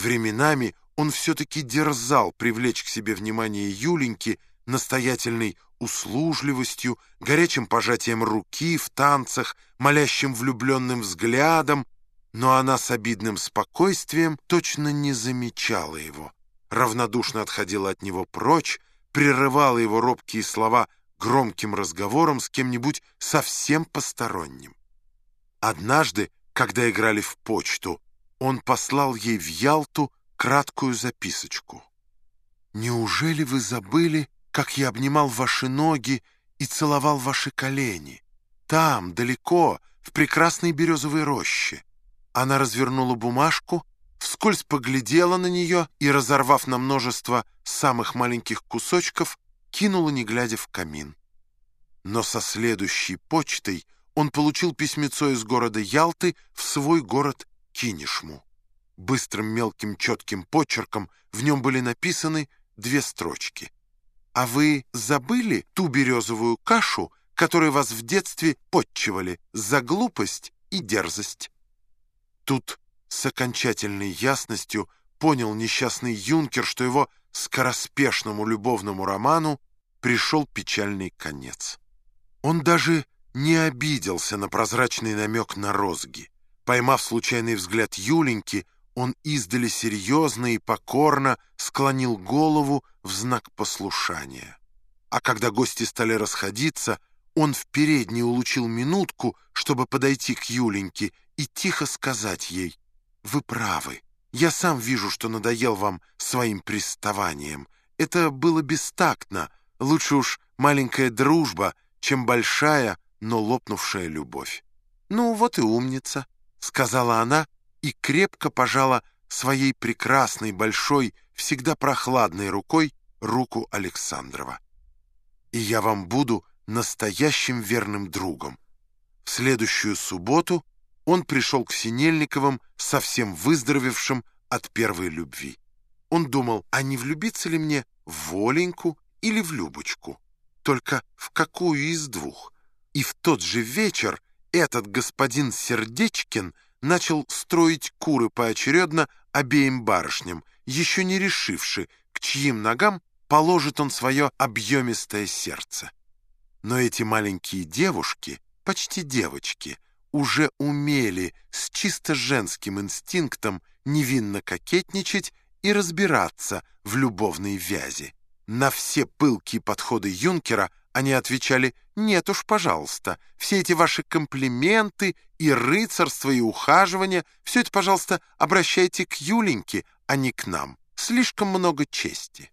Временами он все-таки дерзал привлечь к себе внимание Юленьки настоятельной услужливостью, горячим пожатием руки в танцах, молящим влюбленным взглядом, но она с обидным спокойствием точно не замечала его, равнодушно отходила от него прочь, прерывала его робкие слова громким разговором с кем-нибудь совсем посторонним. Однажды, когда играли в почту, он послал ей в Ялту краткую записочку. «Неужели вы забыли, как я обнимал ваши ноги и целовал ваши колени? Там, далеко, в прекрасной березовой роще». Она развернула бумажку, вскользь поглядела на нее и, разорвав на множество самых маленьких кусочков, кинула, не глядя в камин. Но со следующей почтой он получил письмецо из города Ялты в свой город Кинешму. Быстрым мелким четким почерком в нем были написаны две строчки. «А вы забыли ту березовую кашу, которой вас в детстве подчивали за глупость и дерзость?» Тут с окончательной ясностью понял несчастный юнкер, что его скороспешному любовному роману пришел печальный конец. Он даже не обиделся на прозрачный намек на розги. Поймав случайный взгляд Юленьки, он издали серьезно и покорно склонил голову в знак послушания. А когда гости стали расходиться, он в передней улучил минутку, чтобы подойти к Юленьке и тихо сказать ей, «Вы правы, я сам вижу, что надоел вам своим приставанием. Это было бестактно, лучше уж маленькая дружба, чем большая, но лопнувшая любовь». «Ну, вот и умница», — сказала она и крепко пожала своей прекрасной, большой, всегда прохладной рукой руку Александрова. «И я вам буду настоящим верным другом. В следующую субботу он пришел к Синельниковым совсем выздоровевшим от первой любви. Он думал, а не влюбиться ли мне в Воленьку или в Любочку? Только в какую из двух? И в тот же вечер этот господин Сердечкин начал строить куры поочередно обеим барышням, еще не решивши, к чьим ногам положит он свое объемистое сердце. Но эти маленькие девушки, почти девочки, уже умели с чисто женским инстинктом невинно кокетничать и разбираться в любовной вязи. На все пылкие подходы юнкера они отвечали «Нет уж, пожалуйста, все эти ваши комплименты и рыцарство, и ухаживание, все это, пожалуйста, обращайте к Юленьке, а не к нам. Слишком много чести».